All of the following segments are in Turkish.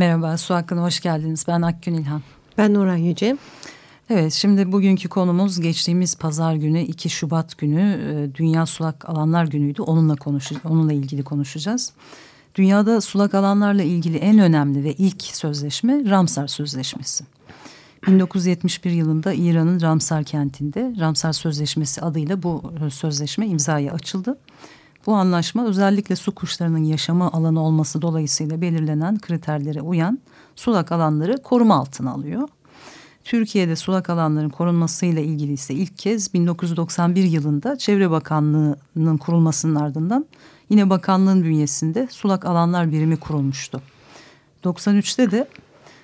Merhaba, Su Hakkı'na hoş geldiniz. Ben Akgün İlhan. Ben Nuran Yüce. Evet, şimdi bugünkü konumuz geçtiğimiz pazar günü 2 Şubat günü e, Dünya Sulak Alanlar Günü'ydü. Onunla konuşacağız, onunla ilgili konuşacağız. Dünyada sulak alanlarla ilgili en önemli ve ilk sözleşme Ramsar Sözleşmesi. 1971 yılında İran'ın Ramsar kentinde Ramsar Sözleşmesi adıyla bu e, sözleşme imzaya açıldı. Bu anlaşma özellikle su kuşlarının yaşama alanı olması dolayısıyla belirlenen kriterlere uyan sulak alanları koruma altına alıyor. Türkiye'de sulak alanların korunmasıyla ilgili ise ilk kez 1991 yılında Çevre Bakanlığı'nın kurulmasının ardından yine bakanlığın bünyesinde sulak alanlar birimi kurulmuştu. 93'te de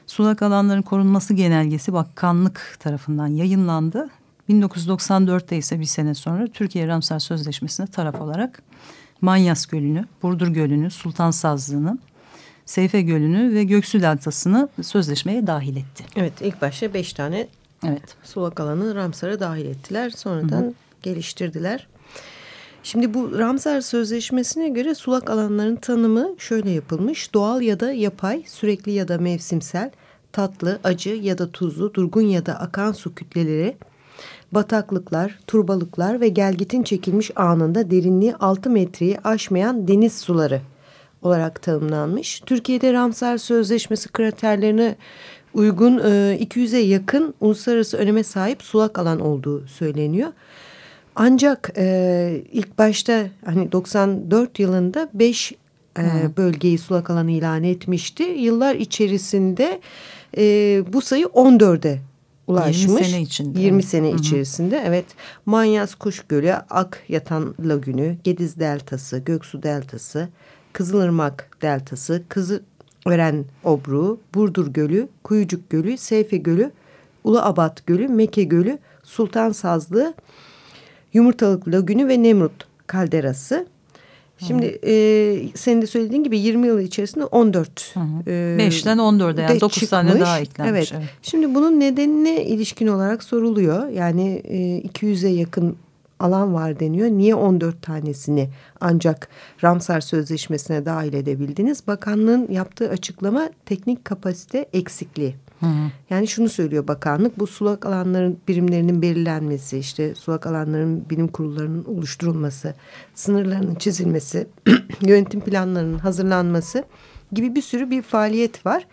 sulak alanların korunması genelgesi bakanlık tarafından yayınlandı 1994'te ise bir sene sonra Türkiye Ramsar Sözleşmesi'ne taraf olarak Manyas Gölü'nü, Burdur Gölü'nü, Sultan Sazlığı'nı, Seyfe Gölü'nü ve Göksu Deltası'nı sözleşmeye dahil etti. Evet ilk başta beş tane evet. sulak alanı Ramsar'a dahil ettiler. Sonradan Hı -hı. geliştirdiler. Şimdi bu Ramsar Sözleşmesi'ne göre sulak alanların tanımı şöyle yapılmış. Doğal ya da yapay, sürekli ya da mevsimsel, tatlı, acı ya da tuzlu, durgun ya da akan su kütleleri bataklıklar, turbalıklar ve gelgitin çekilmiş anında derinliği 6 metreyi aşmayan deniz suları olarak tanımlanmış. Türkiye'de Ramsar Sözleşmesi kriterlerine uygun 200'e yakın uluslararası öneme sahip sulak alan olduğu söyleniyor. Ancak e, ilk başta hani 94 yılında 5 e, bölgeyi sulak alan ilan etmişti. Yıllar içerisinde e, bu sayı 14'e ulaşmış. 20 sene içinde. 20 sene Hı -hı. içerisinde evet. Manyas Kuş Gölü, Ak Yatan Lagünü, Gediz Deltası, Göksu Deltası, Kızılırmak Deltası, Kızılören Obruğu, Burdur Gölü, Kuyucuk Gölü, Seyfe Gölü, Uluabat Gölü, Mekke Gölü, Sultan Sazlı, Yumurtalık Lagünü ve Nemrut Kalderası. Şimdi e, senin de söylediğin gibi 20 yıl içerisinde 14. Hı hı. E, 5'ten 14'e yani 9 çıkmış. tane daha eklenmiş. Evet. evet. Şimdi bunun nedenine ilişkin olarak soruluyor. Yani e, 200'e yakın alan var deniyor. Niye 14 tanesini ancak Ramsar Sözleşmesi'ne dahil edebildiniz? Bakanlığın yaptığı açıklama teknik kapasite eksikliği. Hı. Yani şunu söylüyor bakanlık bu sulak alanların birimlerinin belirlenmesi işte sulak alanların bilim kurullarının oluşturulması sınırlarının çizilmesi yönetim planlarının hazırlanması gibi bir sürü bir faaliyet var.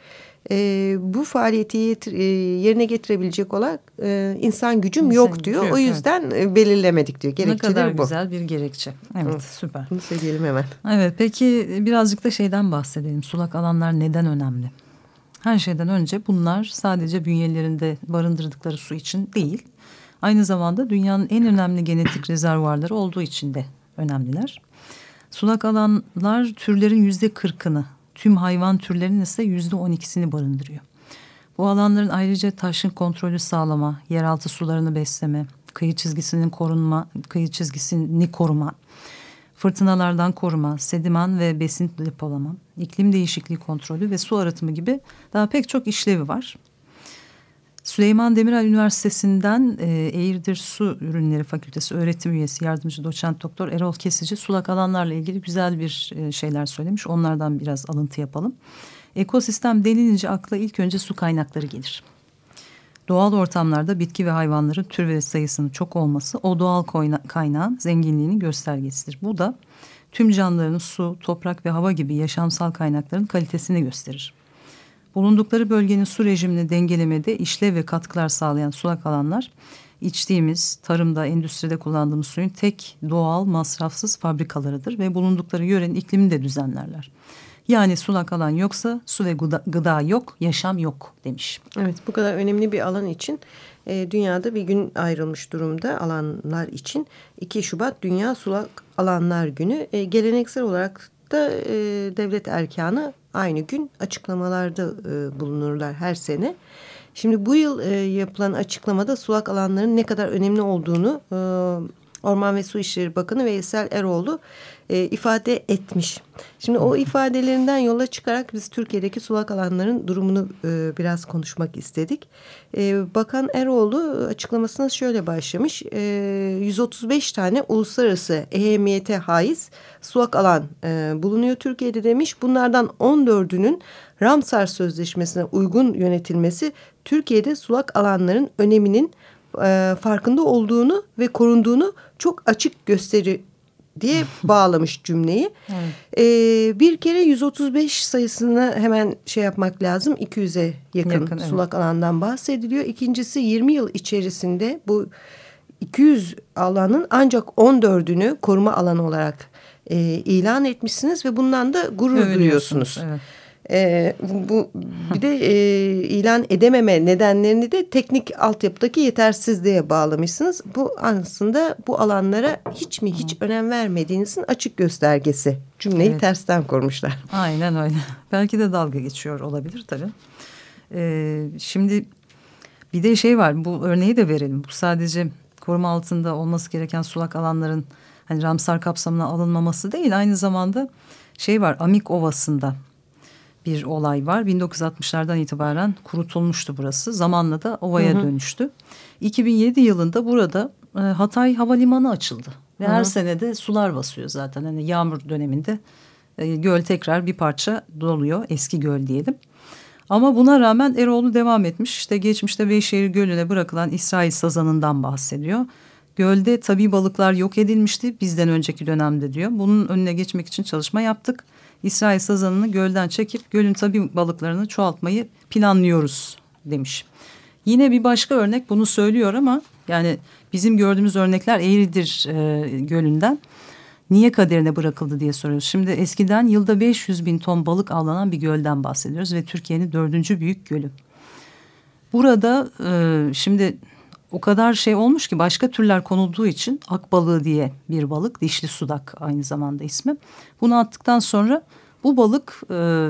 E, bu faaliyeti yetir, e, yerine getirebilecek olan e, insan gücüm insan yok diyor. Yok, o yüzden evet. belirlemedik diyor. Gerekçeleri ne kadar bu. güzel bir gerekçe. Evet, evet süper. Bunu söyleyelim hemen. Evet peki birazcık da şeyden bahsedelim. Sulak alanlar neden önemli? Her şeyden önce bunlar sadece bünyelerinde barındırdıkları su için değil, aynı zamanda dünyanın en önemli genetik rezervuarları olduğu için de önemliler. Sulak alanlar türlerin yüzde kırkını, tüm hayvan türlerinin ise yüzde on ikisini barındırıyor. Bu alanların ayrıca taşın kontrolü sağlama, yeraltı sularını besleme, kıyı çizgisinin korunma, kıyı çizgisini koruma, fırtınalardan koruma, sediman ve besin depolama, iklim değişikliği kontrolü ve su arıtımı gibi daha pek çok işlevi var. Süleyman Demirel Üniversitesi'nden e, Eğirdir Su Ürünleri Fakültesi öğretim üyesi yardımcı doçent doktor Erol Kesici sulak alanlarla ilgili güzel bir e, şeyler söylemiş. Onlardan biraz alıntı yapalım. Ekosistem denilince akla ilk önce su kaynakları gelir. Doğal ortamlarda bitki ve hayvanların tür ve sayısının çok olması o doğal kaynağın zenginliğinin göstergesidir. Bu da tüm canlıların su, toprak ve hava gibi yaşamsal kaynakların kalitesini gösterir. Bulundukları bölgenin su rejimini dengelemede işlev ve katkılar sağlayan sulak alanlar içtiğimiz, tarımda, endüstride kullandığımız suyun tek doğal, masrafsız fabrikalarıdır ve bulundukları yörenin iklimini de düzenlerler. Yani sulak alan yoksa su ve gıda, gıda yok, yaşam yok demiş. Evet bu kadar önemli bir alan için e, dünyada bir gün ayrılmış durumda alanlar için. 2 Şubat Dünya Sulak Alanlar Günü. E, geleneksel olarak da e, devlet erkanı aynı gün açıklamalarda e, bulunurlar her sene. Şimdi bu yıl e, yapılan açıklamada sulak alanların ne kadar önemli olduğunu e, Orman ve Su İşleri Bakanı Veysel Eroğlu e, ifade etmiş. Şimdi o ifadelerinden yola çıkarak biz Türkiye'deki sulak alanların durumunu e, biraz konuşmak istedik. E, Bakan Eroğlu açıklamasına şöyle başlamış. E, 135 tane uluslararası ehemmiyete haiz sulak alan e, bulunuyor Türkiye'de demiş. Bunlardan 14'ünün Ramsar Sözleşmesi'ne uygun yönetilmesi Türkiye'de sulak alanların öneminin e, farkında olduğunu ve korunduğunu çok açık gösteri diye bağlamış cümleyi. Evet. E, bir kere 135 sayısını hemen şey yapmak lazım. 200'e yakın, yakın sulak evet. alandan bahsediliyor. İkincisi 20 yıl içerisinde bu 200 alanın ancak 14'ünü koruma alanı olarak e, ilan etmişsiniz ve bundan da gurur duyuyorsunuz. Evet. E, bu bir de e, ilan edememe nedenlerini de teknik altyapıdaki yetersizliğe bağlamışsınız. Bu aslında bu alanlara hiç mi hiç önem vermediğinizin açık göstergesi. Cümleyi evet. tersten kurmuşlar. Aynen öyle. Belki de dalga geçiyor olabilir tabii. Ee, şimdi bir de şey var bu örneği de verelim. Bu sadece koruma altında olması gereken sulak alanların hani Ramsar kapsamına alınmaması değil aynı zamanda şey var Amik Ovası'nda bir olay var. 1960'lardan itibaren kurutulmuştu burası. Zamanla da ovaya hı hı. dönüştü. 2007 yılında burada e, Hatay Havalimanı açıldı. Ve hı hı. her senede sular basıyor zaten. Hani yağmur döneminde e, göl tekrar bir parça doluyor. Eski göl diyelim. Ama buna rağmen Eroğlu devam etmiş. İşte geçmişte Beyşehir Gölü'ne bırakılan İsrail sazanından bahsediyor. Gölde tabi balıklar yok edilmişti bizden önceki dönemde diyor. Bunun önüne geçmek için çalışma yaptık. İsrail sazanını gölden çekip gölün tabi balıklarını çoğaltmayı planlıyoruz demiş. Yine bir başka örnek bunu söylüyor ama yani bizim gördüğümüz örnekler Eğridir e, gölünden. Niye kaderine bırakıldı diye soruyoruz. Şimdi eskiden yılda 500 bin ton balık avlanan bir gölden bahsediyoruz ve Türkiye'nin dördüncü büyük gölü. Burada e, şimdi o kadar şey olmuş ki başka türler konulduğu için akbalığı diye bir balık dişli sudak aynı zamanda ismi. Bunu attıktan sonra bu balık e,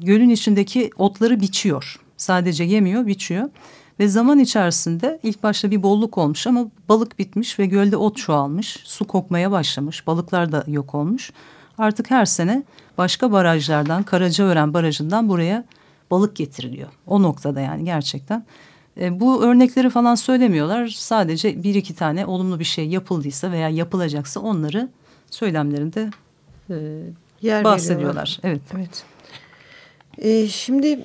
gölün içindeki otları biçiyor. Sadece yemiyor biçiyor. Ve zaman içerisinde ilk başta bir bolluk olmuş ama balık bitmiş ve gölde ot çoğalmış. Su kokmaya başlamış. Balıklar da yok olmuş. Artık her sene başka barajlardan Karacaören Barajı'ndan buraya balık getiriliyor. O noktada yani gerçekten. E, bu örnekleri falan söylemiyorlar. Sadece bir iki tane olumlu bir şey yapıldıysa veya yapılacaksa onları söylemlerinde e, Yer bahsediyorlar. Evet. evet. E, şimdi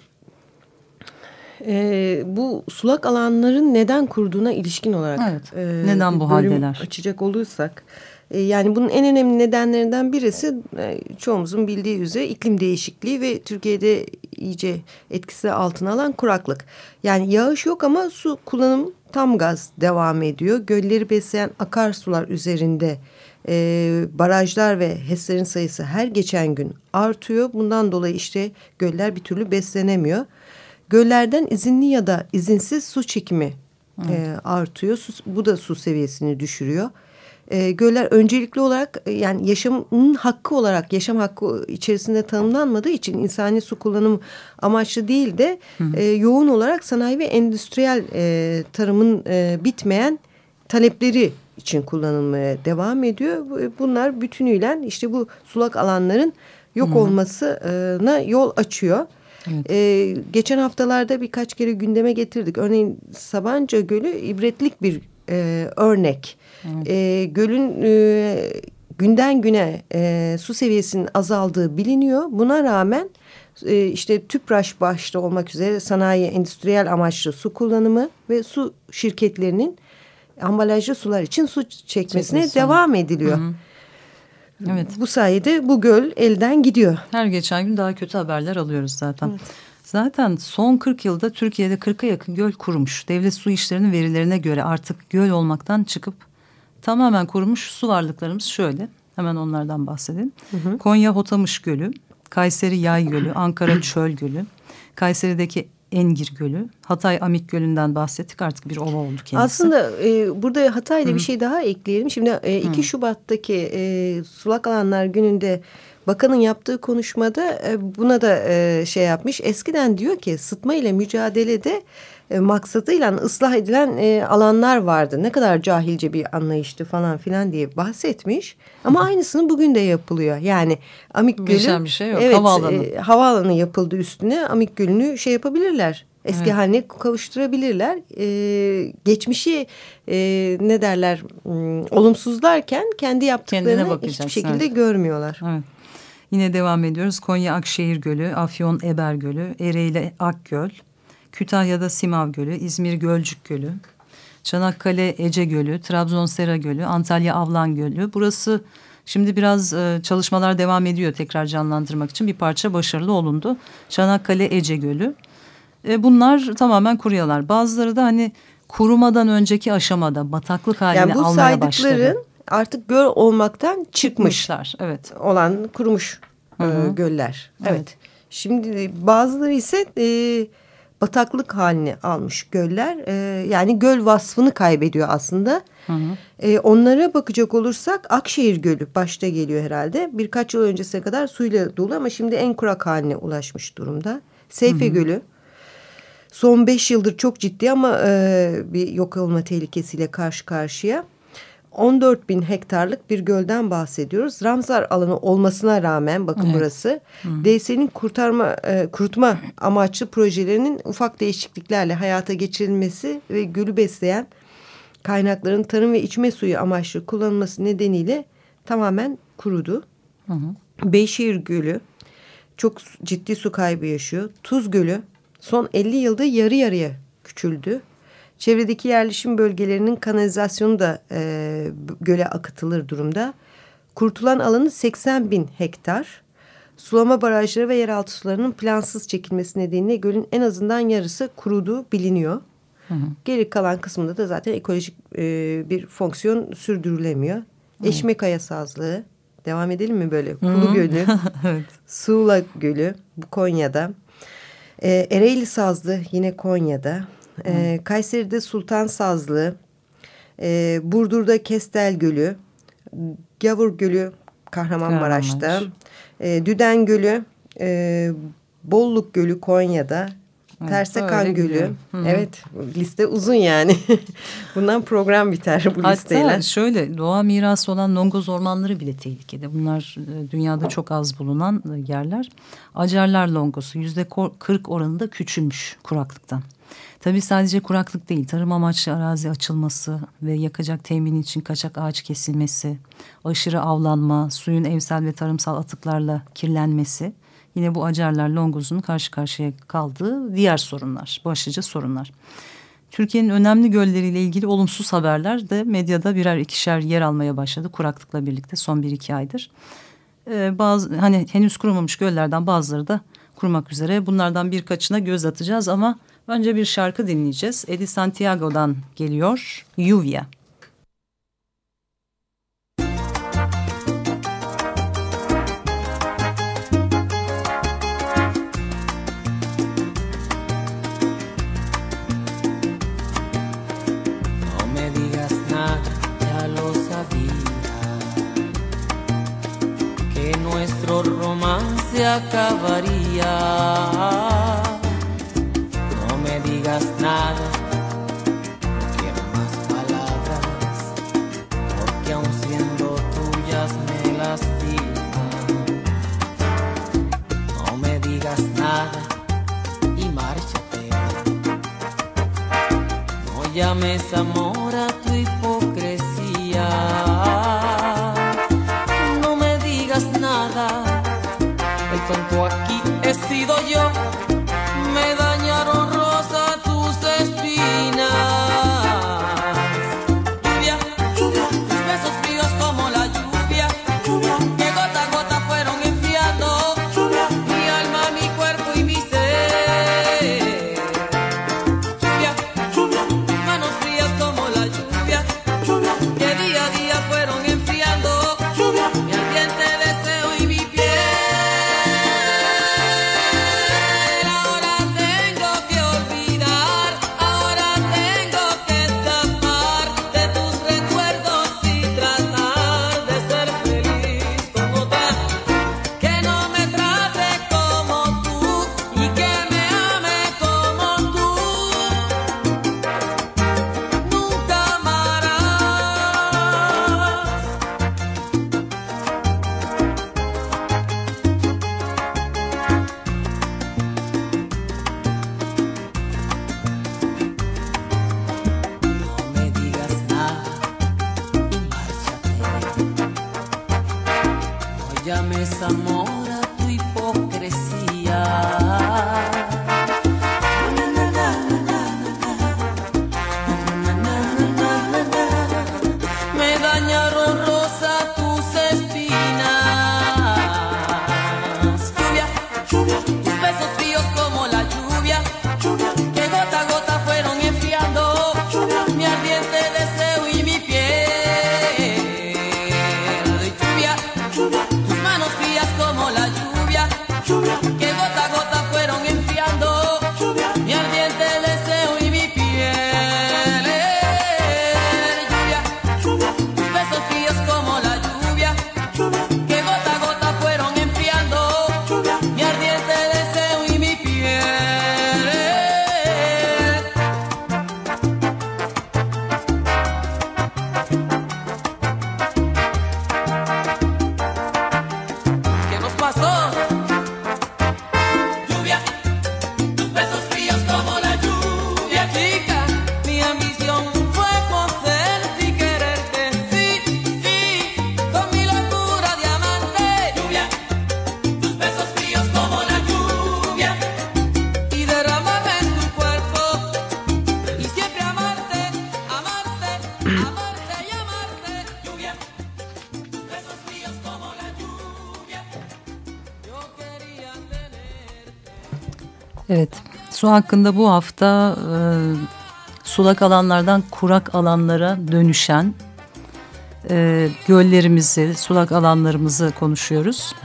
e, bu sulak alanların neden kurduğuna ilişkin olarak evet. e, neden bu haldeler açacak olursak yani bunun en önemli nedenlerinden birisi e, çoğumuzun bildiği üzere iklim değişikliği ve Türkiye'de iyice etkisi altına alan kuraklık. Yani yağış yok ama su kullanım tam gaz devam ediyor. Gölleri besleyen akarsular üzerinde e, barajlar ve HES'lerin sayısı her geçen gün artıyor. Bundan dolayı işte göller bir türlü beslenemiyor. Göllerden izinli ya da izinsiz su çekimi e, artıyor. Su, bu da su seviyesini düşürüyor e, göller öncelikli olarak e, yani yaşamın hakkı olarak yaşam hakkı içerisinde tanımlanmadığı için insani su kullanımı amaçlı değil de E, yoğun olarak sanayi ve endüstriyel e, tarımın e, bitmeyen talepleri için kullanılmaya devam ediyor. Bunlar bütünüyle işte bu sulak alanların yok Hı -hı. olmasına yol açıyor. Evet. Ee, geçen haftalarda birkaç kere gündeme getirdik. Örneğin Sabanca Gölü ibretlik bir e, örnek. Evet. E, gölün e, günden güne e, su seviyesinin azaldığı biliniyor. Buna rağmen e, işte tüpraş başta olmak üzere sanayi, endüstriyel amaçlı su kullanımı ve su şirketlerinin ambalajlı sular için su çekmesine Çekmesi. devam ediliyor. Hı hı. Evet. Bu sayede bu göl elden gidiyor. Her geçen gün daha kötü haberler alıyoruz zaten. Evet. Zaten son 40 yılda Türkiye'de 40'a yakın göl kurumuş. Devlet su işlerinin verilerine göre artık göl olmaktan çıkıp tamamen kurumuş su varlıklarımız şöyle. Hemen onlardan bahsedelim. Hı hı. Konya Hotamış Gölü, Kayseri Yay Gölü, Ankara Çöl Gölü, Kayseri'deki Engir Gölü, Hatay Amik Gölü'nden bahsettik artık bir ova oldu kendisi. Aslında e, burada Hatay'da Hı. bir şey daha ekleyelim. Şimdi e, 2 Hı. Şubat'taki e, sulak alanlar gününde bakanın yaptığı konuşmada e, buna da e, şey yapmış. Eskiden diyor ki sıtma ile mücadelede e, maksadıyla ıslah edilen e, alanlar vardı. Ne kadar cahilce bir anlayıştı falan filan diye bahsetmiş. Ama aynısını bugün de yapılıyor. Yani Amik Gölü bir şey yok. Evet, havaalanı. E, havaalanı yapıldı üstüne. Amik Gölü'nü şey yapabilirler. Eski evet. haline kavuşturabilirler. Ee, geçmişi e, ne derler hmm, olumsuzlarken kendi yaptıklarını hiçbir şekilde evet. görmüyorlar. Evet. Yine devam ediyoruz. Konya Akşehir Gölü, Afyon Eber Gölü, Ereğli Akgöl, Kütahya'da Simav Gölü, İzmir Gölcük Gölü, Çanakkale Ece Gölü, Trabzon Sera Gölü, Antalya Avlan Gölü. Burası şimdi biraz e, çalışmalar devam ediyor tekrar canlandırmak için bir parça başarılı olundu. Çanakkale Ece Gölü. E, bunlar tamamen kuruyorlar. Bazıları da hani kurumadan önceki aşamada bataklık haline yani almaya başladı. Bu saydıkların artık göl olmaktan çıkmış. Çıkmışlar evet. Olan kurumuş Hı -hı. E, göller. Evet. evet. Şimdi bazıları ise e, bataklık halini almış göller. E, yani göl vasfını kaybediyor aslında. Hı hı. E, onlara bakacak olursak Akşehir Gölü başta geliyor herhalde. Birkaç yıl öncesine kadar suyla dolu ama şimdi en kurak haline ulaşmış durumda. Seyfe hı hı. Gölü son beş yıldır çok ciddi ama e, bir yok olma tehlikesiyle karşı karşıya. 14 bin hektarlık bir gölden bahsediyoruz. Ramsar alanı olmasına rağmen bakın evet. burası DS'nin kurtarma e, kurutma amaçlı projelerinin ufak değişikliklerle hayata geçirilmesi ve gölü besleyen kaynakların tarım ve içme suyu amaçlı kullanılması nedeniyle tamamen kurudu. Hı hı. Beyşehir Gölü çok ciddi su kaybı yaşıyor. Tuz Gölü son 50 yılda yarı yarıya küçüldü. Çevredeki yerleşim bölgelerinin kanalizasyonu da e, göle akıtılır durumda. Kurtulan alanı 80 bin hektar. Sulama barajları ve yeraltı sularının plansız çekilmesi nedeniyle gölün en azından yarısı kuruduğu biliniyor. Hı hı. Geri kalan kısmında da zaten ekolojik e, bir fonksiyon sürdürülemiyor. Hı. Eşme Kaya Sazlığı. Devam edelim mi böyle? Kulu Gölü, evet. Suğla Gölü bu Konya'da. E, Ereğli Sazlı yine Konya'da. E, Kayseri'de Sultan Sazlı, e, Burdur'da Kestel Gölü, Gavur Gölü Kahramanmaraş'ta, Kahramanmaraş. e, Düden Gölü, e, Bolluk Gölü Konya'da, Tersekan Gölü. Hı -hı. Evet liste uzun yani. Bundan program biter bu Hatta listeyle. Hatta şöyle doğa mirası olan Longoz ormanları bile tehlikede. Bunlar e, dünyada çok az bulunan e, yerler. Acarlar longosu yüzde 40 oranında küçülmüş kuraklıktan. Tabii sadece kuraklık değil, tarım amaçlı arazi açılması ve yakacak temin için kaçak ağaç kesilmesi, aşırı avlanma, suyun evsel ve tarımsal atıklarla kirlenmesi yine bu acarlar longozun karşı karşıya kaldığı diğer sorunlar, başlıca sorunlar. Türkiye'nin önemli gölleriyle ilgili olumsuz haberler de medyada birer ikişer yer almaya başladı kuraklıkla birlikte son bir iki aydır. Ee, bazı hani henüz kurumamış göllerden bazıları da kurmak üzere. Bunlardan birkaçına göz atacağız ama Önce bir şarkı dinleyeceğiz. Eddie Santiago'dan geliyor. Romance acabaría. Digas nada, no quiero más palabras, porque aun siendo tuyas me lastiman. No me digas nada y márchate. No llames amor Evet, su hakkında bu hafta e, sulak alanlardan kurak alanlara dönüşen e, göllerimizi, sulak alanlarımızı konuşuyoruz.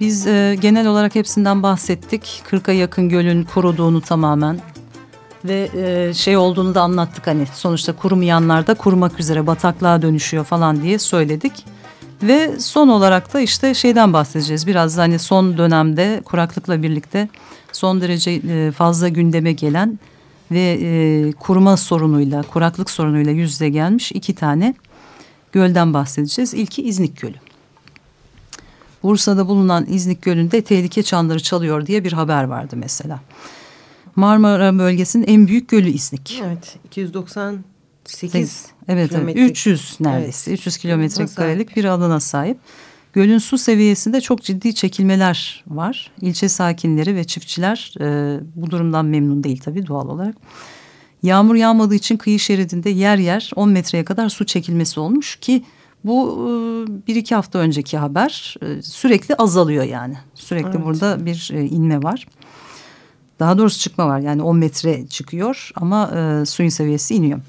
Biz e, genel olarak hepsinden bahsettik. 40'a yakın gölün kuruduğunu tamamen ve e, şey olduğunu da anlattık hani sonuçta kurumayanlar da kurumak üzere bataklığa dönüşüyor falan diye söyledik. Ve son olarak da işte şeyden bahsedeceğiz. Biraz da hani son dönemde kuraklıkla birlikte son derece e, fazla gündeme gelen ve e, kuruma sorunuyla, kuraklık sorunuyla yüzde gelmiş iki tane gölden bahsedeceğiz. İlki İznik Gölü. Bursa'da bulunan İznik Gölü'nde tehlike çanları çalıyor diye bir haber vardı mesela. Marmara bölgesinin en büyük gölü İznik. Evet 298 Evet, evet 300 neredeyse evet. 300 kilometre karelik bir alana sahip. Gölün su seviyesinde çok ciddi çekilmeler var. İlçe sakinleri ve çiftçiler e, bu durumdan memnun değil tabii doğal olarak. Yağmur yağmadığı için kıyı şeridinde yer yer 10 metreye kadar su çekilmesi olmuş ki bu e, bir iki hafta önceki haber e, sürekli azalıyor yani. Sürekli evet. burada bir e, inme var. Daha doğrusu çıkma var yani 10 metre çıkıyor ama e, suyun seviyesi iniyor.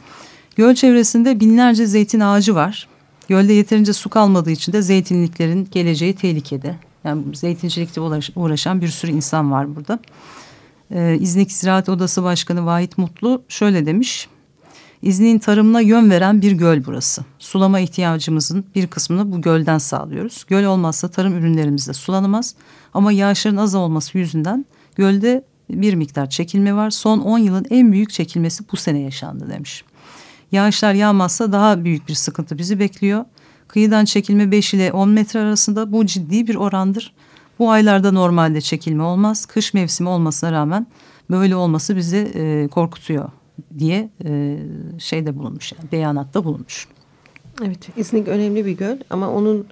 Göl çevresinde binlerce zeytin ağacı var. Gölde yeterince su kalmadığı için de zeytinliklerin geleceği tehlikede. Yani zeytincilikte uğraşan bir sürü insan var burada. Ee, İznik Ziraat Odası Başkanı Vahit Mutlu şöyle demiş. İznik'in tarımına yön veren bir göl burası. Sulama ihtiyacımızın bir kısmını bu gölden sağlıyoruz. Göl olmazsa tarım ürünlerimiz de sulanamaz. Ama yağışların az olması yüzünden gölde bir miktar çekilme var. Son 10 yılın en büyük çekilmesi bu sene yaşandı demiş. Yağışlar yağmazsa daha büyük bir sıkıntı bizi bekliyor. Kıyıdan çekilme 5 ile 10 metre arasında bu ciddi bir orandır. Bu aylarda normalde çekilme olmaz. Kış mevsimi olmasına rağmen böyle olması bizi e, korkutuyor diye e, şeyde bulunmuş yani beyanatta bulunmuş. Evet İznik önemli bir göl ama onun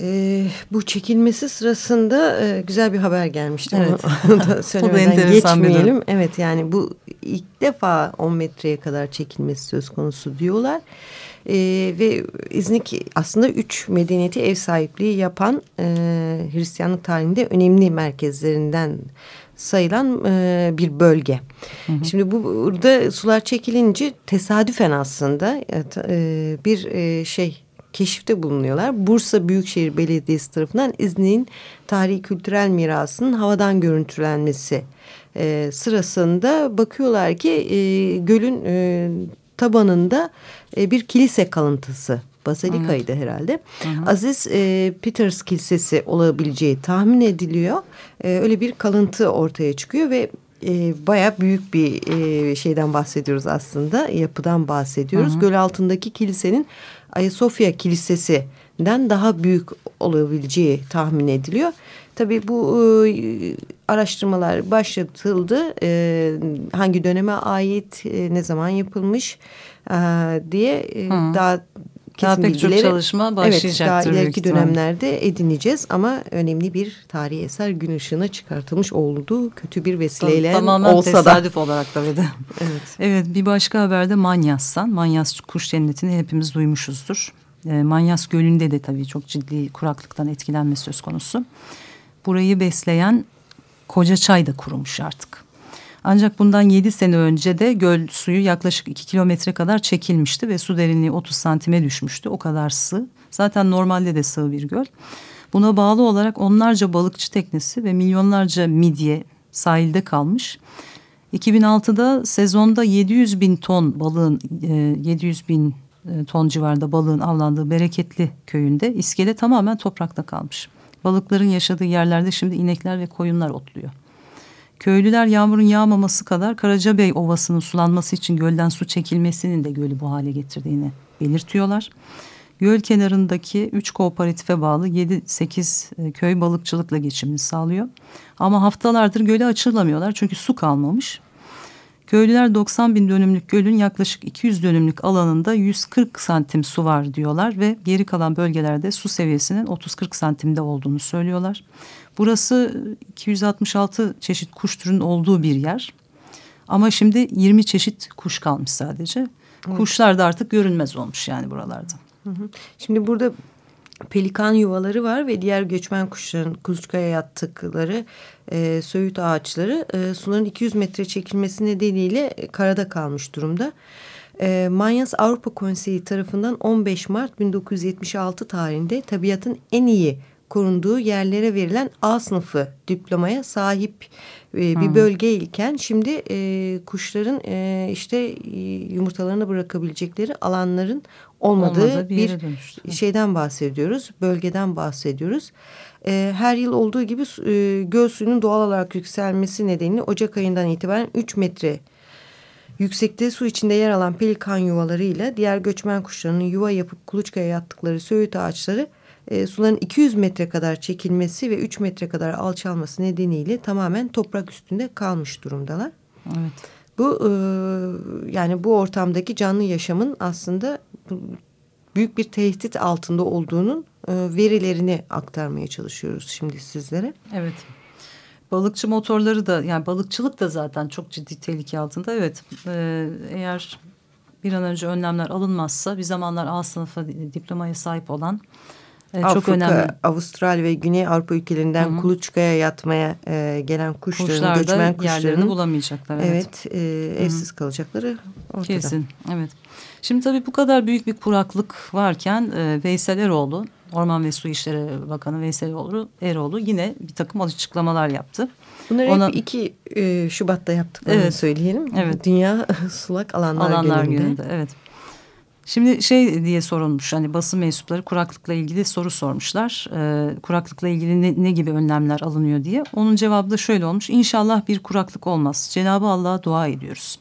e, bu çekilmesi sırasında e, güzel bir haber gelmişti. Evet. Onu, da söylemeden geçmeyelim. Evet yani bu ilk defa 10 metreye kadar çekilmesi söz konusu diyorlar. E, ve İznik aslında üç medeniyeti ev sahipliği yapan e, Hristiyanlık tarihinde önemli merkezlerinden sayılan e, bir bölge. Hı hı. Şimdi bu burada sular çekilince tesadüfen aslında e, bir e, şey keşifte bulunuyorlar. Bursa Büyükşehir Belediyesi tarafından İznik'in tarihi kültürel mirasının havadan görüntülenmesi e, sırasında bakıyorlar ki e, gölün e, tabanında e, bir kilise kalıntısı Bazilika'ydı evet. herhalde. Hı hı. Aziz e, Peters Kilisesi olabileceği tahmin ediliyor. E, öyle bir kalıntı ortaya çıkıyor ve e, baya büyük bir e, şeyden bahsediyoruz aslında. Yapıdan bahsediyoruz. Hı hı. Göl altındaki kilisenin Ayasofya Kilisesi'nden daha büyük olabileceği tahmin ediliyor. Tabii bu e, araştırmalar başlatıldı. E, hangi döneme ait, e, ne zaman yapılmış e, diye e, daha kesin daha pek bilgileri. çok çalışma başlayacaktır. Evet daha ileriki dönemlerde edineceğiz ama önemli bir tarihi eser gün ışığına çıkartılmış olduğu kötü bir vesileyle Tamamen olsa da. tesadüf olarak da. Evet. Evet bir başka haberde Manyas'tan. Manyas kuş cennetini hepimiz duymuşuzdur. E, Manyas Gölü'nde de tabii çok ciddi kuraklıktan etkilenme söz konusu. Burayı besleyen koca çay da kurumuş artık. Ancak bundan 7 sene önce de göl suyu yaklaşık 2 kilometre kadar çekilmişti ve su derinliği 30 santime düşmüştü. O kadar sığ. Zaten normalde de sığ bir göl. Buna bağlı olarak onlarca balıkçı teknesi ve milyonlarca midye sahilde kalmış. 2006'da sezonda 700 bin ton balığın, e, 700 bin e, ton civarında balığın avlandığı bereketli köyünde iskele tamamen toprakta kalmış. Balıkların yaşadığı yerlerde şimdi inekler ve koyunlar otluyor. Köylüler yağmurun yağmaması kadar Karacabey Ovası'nın sulanması için gölden su çekilmesinin de gölü bu hale getirdiğini belirtiyorlar. Göl kenarındaki 3 kooperatife bağlı 7-8 e, köy balıkçılıkla geçimini sağlıyor. Ama haftalardır göle açılamıyorlar çünkü su kalmamış. Köylüler 90 bin dönümlük gölün yaklaşık 200 dönümlük alanında 140 santim su var diyorlar ve geri kalan bölgelerde su seviyesinin 30-40 santimde olduğunu söylüyorlar. Burası 266 çeşit kuş türünün olduğu bir yer. Ama şimdi 20 çeşit kuş kalmış sadece. Kuşlar da artık görünmez olmuş yani buralarda. Şimdi burada pelikan yuvaları var ve diğer göçmen kuşların kuluçkaya yattıkları e, söğüt ağaçları e, suların 200 metre çekilmesi nedeniyle e, karada kalmış durumda. E, Manyas Avrupa Konseyi tarafından 15 Mart 1976 tarihinde tabiatın en iyi korunduğu yerlere verilen A sınıfı diplomaya sahip e, bir Hmm. bölge iken şimdi e, kuşların e, işte e, yumurtalarını bırakabilecekleri alanların olmadığı Olmadığı bir bir, dönüştü. şeyden bahsediyoruz, bölgeden bahsediyoruz. E, her yıl olduğu gibi e, göl suyunun doğal olarak yükselmesi nedeniyle Ocak ayından itibaren 3 metre yüksekte su içinde yer alan pelikan yuvalarıyla diğer göçmen kuşlarının yuva yapıp kuluçkaya yattıkları söğüt ağaçları e, suların 200 metre kadar çekilmesi ve 3 metre kadar alçalması nedeniyle tamamen toprak üstünde kalmış durumdalar. Evet. Bu e, yani bu ortamdaki canlı yaşamın aslında büyük bir tehdit altında olduğunun e, verilerini aktarmaya çalışıyoruz şimdi sizlere. Evet. Balıkçı motorları da yani balıkçılık da zaten çok ciddi tehlike altında. Evet e, eğer bir an önce önlemler alınmazsa bir zamanlar A sınıfı diplomaya sahip olan e, çok Afrika, önemli Avustralya ve Güney Avrupa ülkelerinden Hı hı. kuluçkaya yatmaya e, gelen kuşların, kuşlar da göçmen yerlerini kuşların bulamayacaklar. Evet. evet, e, evsiz kalacakları ortada. Kesin evet. Şimdi tabii bu kadar büyük bir kuraklık varken e, Veysel Eroğlu Orman ve Su İşleri Bakanı Veysel Eroğlu, Eroğlu yine bir takım açıklamalar yaptı. Bunları Ona- hep 2 e, Şubat'ta yaptıklarını Evet. söyleyelim. Evet. Dünya Sulak Alanlar, Alanlar Günü'nde. gününde. Evet. Şimdi şey diye sorulmuş hani basın mensupları kuraklıkla ilgili soru sormuşlar. Ee, kuraklıkla ilgili ne, ne gibi önlemler alınıyor diye. Onun cevabı da şöyle olmuş. İnşallah bir kuraklık olmaz. Cenabı Allah'a dua ediyoruz.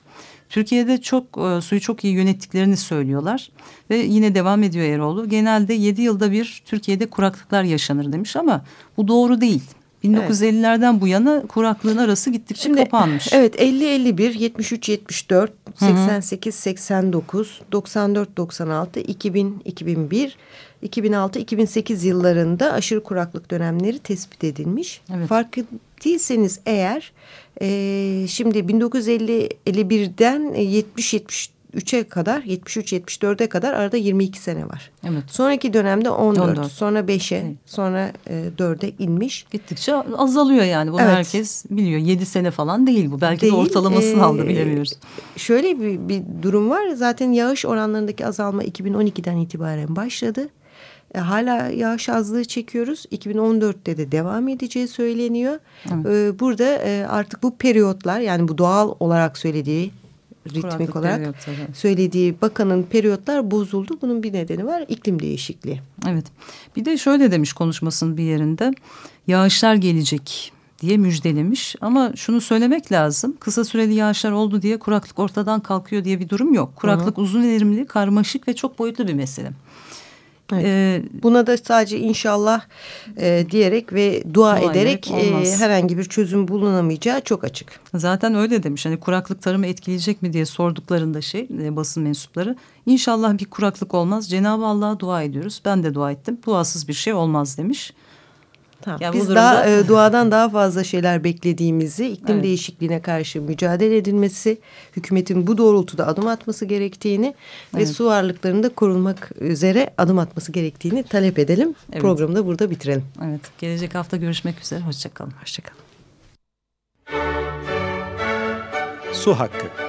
Türkiye'de çok e, suyu çok iyi yönettiklerini söylüyorlar. Ve yine devam ediyor Eroğlu. Genelde 7 yılda bir Türkiye'de kuraklıklar yaşanır demiş ama bu doğru değil. 1950'lerden bu yana kuraklığın arası gittikçe Şimdi kapanmış. evet 50 51 73 74 88 89 94 96 2000 2001 2006 2008 yıllarında aşırı kuraklık dönemleri tespit edilmiş. Evet. Farkındaysanız eğer e, şimdi 1950 51'den 70 73'e kadar 73 74'e kadar arada 22 sene var. Evet. Sonraki dönemde 14, 14. sonra 5'e, Evet. sonra e, 4'e inmiş. Gittikçe azalıyor yani. Bunu Evet. herkes biliyor. Yedi sene falan değil bu. Belki Değil, de ortalamasını ee, aldı bilemiyoruz. Şöyle bir, bir durum var. Zaten yağış oranlarındaki azalma 2012'den itibaren başladı. E, hala yağış azlığı çekiyoruz. 2014'te de devam edeceği söyleniyor. Evet. E, burada e, artık bu periyotlar yani bu doğal olarak söylediği ritmik olarak periyotları. söylediği bakanın periyotlar bozuldu. Bunun bir nedeni var iklim değişikliği. Evet. Bir de şöyle demiş konuşmasının bir yerinde. Yağışlar gelecek diye müjdelemiş. Ama şunu söylemek lazım. Kısa süreli yağışlar oldu diye kuraklık ortadan kalkıyor diye bir durum yok. Kuraklık uzun erimli, karmaşık ve çok boyutlu bir mesele. Evet. Ee, Buna da sadece inşallah e, diyerek ve dua, dua ederek e, herhangi bir çözüm bulunamayacağı çok açık. Zaten öyle demiş. Hani kuraklık tarımı etkileyecek mi diye sorduklarında şey e, basın mensupları. İnşallah bir kuraklık olmaz. Cenab-ı Allah'a dua ediyoruz. Ben de dua ettim. Duasız bir şey olmaz demiş. Tamam. Yani Biz durumda... daha e, duadan daha fazla şeyler beklediğimizi, iklim evet. değişikliğine karşı mücadele edilmesi, hükümetin bu doğrultuda adım atması gerektiğini evet. ve su varlıklarının da korunmak üzere adım atması gerektiğini talep edelim. Evet. Programı da burada bitirelim. Evet. Gelecek hafta görüşmek üzere. Hoşçakalın. Hoşçakalın. Su hakkı.